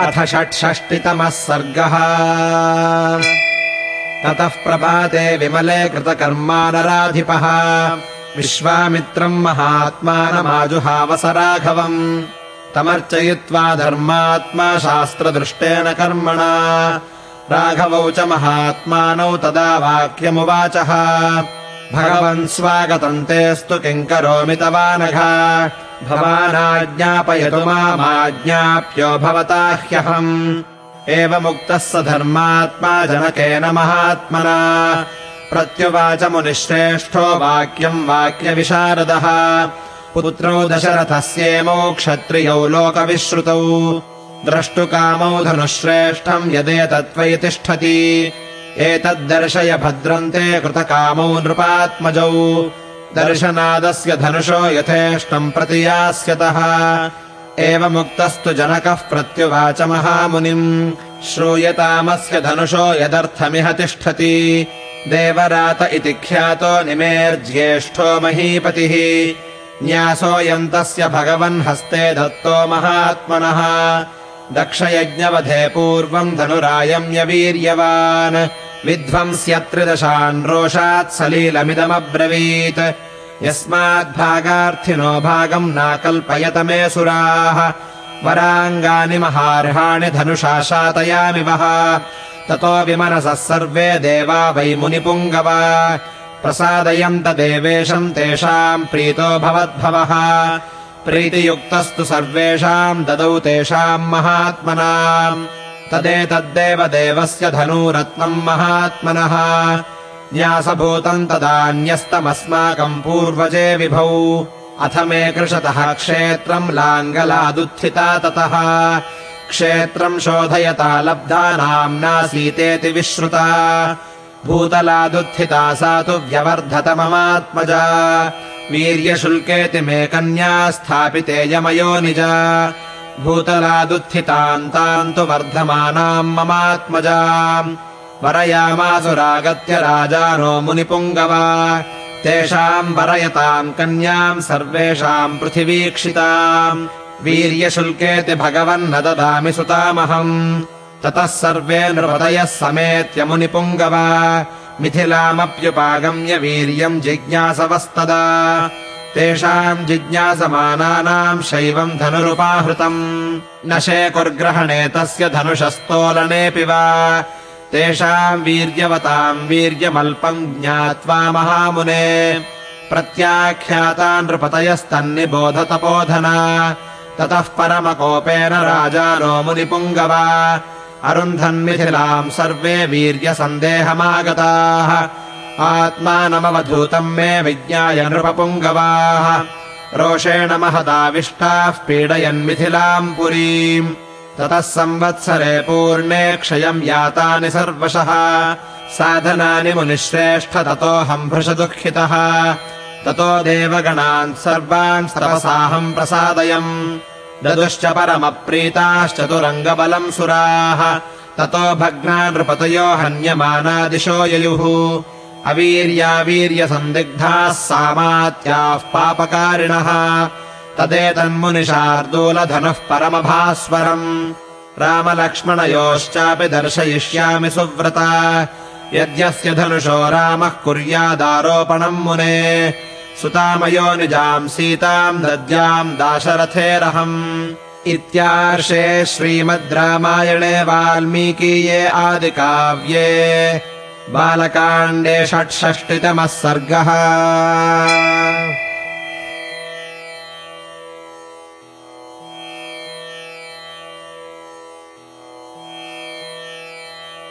अथ षट्षष्टितमः सर्गः। ततः प्रभाते विमले कृतकर्मा नराधिपः विश्वामित्रम् महात्मानमाजुहावसराघवम्। तमर्चयित्वा धर्मात्मा शास्त्रदृष्टेन कर्मणा। राघवौ च महात्मानौ तदा वाक्यमुवाचः। भगवन् स्वागतम् तेऽस्तु किम् करोमि तवानघ भवानाज्ञापयतु मामाज्ञाप्यो भवता ह्यहम्। एवमुक्तः स धर्मात्मा जनकेन महात्मना। प्रत्युवाच मुनिश्रेष्ठो वाक्यम् वाक्यविशारदः। पुत्रौ दशरथस्येमौ क्षत्रियौ लोकविश्रुतौ। द्रष्टुकामौ धनुश्रेष्ठम् यदेतत्त्वयि तिष्ठति। एतद्दर्शय भद्रन्ते कृतकामौ नृपात्मजौ दर्शनादस्य धनुषो यथेष्टम् प्रति यास्यतः एवमुक्तस्तु जनकः प्रत्युवाच महामुनिम्। श्रूयतामस्य धनुषो यदर्थमिह तिष्ठति। देवरात इति ख्यातो निमेर्ज्येष्ठो महीपतिः। न्यासोऽयम् तस्य भगवन् हस्ते दत्तो महात्मनः। दक्षयज्ञवधे पूर्वम् धनुरायम्यवीर्यवान् विध्वंस्यत्रिदशान् रोषात् सलीलमिदमब्रवीत्। यस्माद्भागार्थिनो भागम् नाकल्पयत मे सुराः। वराङ्गानि महार्हाणि धनुषा शातयामि वः। ततो विमनसः सर्वे देवा वै मुनिपुङ्गवा। प्रसादयन्त देवेशम् तेषाम् प्रीतो भवद्भवः। प्रीतियुक्तस्तु सर्वेषाम् ददौ तेषाम् महात्मनाम् तदेतद्देव देवस्य धनूरत्नम् महात्मनः। न्यासभूतम् तदान्यस्तमस्माकम् पूर्वजे विभौ। अथ मे कृशतः क्षेत्रम् लाङ्गलादुत्थिता ततः। क्षेत्रम् शोधयता लब्धा नाम्नासीतेति विश्रुता। भूतलादुत्थिता सा तु व्यवर्धत ममात्मजा। वीर्यशुल्केति मे कन्या स्थापितेयमयो निज भूतलादुत्थितान्ताम् तु वर्धमानाम् ममात्मजा वरयामासुरागत्य राजानो मुनिपुङ्गवा। तेषाम् वरयताम् कन्याम् सर्वेषाम् पृथिवीक्षिताम्। वीर्यशुल्केति भगवन्न ददामि सुतामहम्। ततः सर्वे नृपतयः समेत्य मुनिपुङ्गवा। मिथिलामप्युपागम्य वीर्यम् जिज्ञासवस्तदा तेषाम् जिज्ञासमानानाम् शैवम् धनुरुपाहृतम्। न शेकुर्ग्रहणे तस्य धनुषस्तोलनेऽपि वा। तेषाम् वीर्यवताम् वीर्यमल्पम् ज्ञात्वा महामुने। प्रत्याख्याता नृपतयस्तन्निबोधतपोधना। ततः परमकोपेन राजानो मुनिपुङ्गवा अरुन्धन्मिथिलाम् सर्वे वीर्यसन्देहमागताः आत्मानमवधूतम् मे विज्ञाय नृपपुङ्गवाः। रोषेण महदाविष्टाः पीडयन्मिथिलाम् पुरीम्। ततः संवत्सरे पूर्णे क्षयम् यातानि सर्वशः। साधनानि मुनिश्रेष्ठ ततोऽहम् भृशदुःखितः। ततो देवगणान् सर्वान् सर्वसाहम् प्रसादयम्। ददुश्च परमप्रीताश्चतुरङ्गबलम् सुराः। ततो भग्ना नृपतयो हन्यमानादिशो ययुः अवीर्यावीर्यसन्दिग्धाः सामात्याः पापकारिणः। तदेतन्मुनिशार्दूलधनुः परमभास्वरम्। रामलक्ष्मणयोश्चापि दर्शयिष्यामि सुव्रता। यद्यस्य धनुषो रामः कुर्यादारोपणम् मुने। सुतामयो निजाम् सीताम् दद्याम् दाशरथेरहम्। इत्यार्षे श्रीमद् रामायणे वाल्मीकीये आदिकाव्ये बालकाण्डे षट्षष्टितमः सर्गः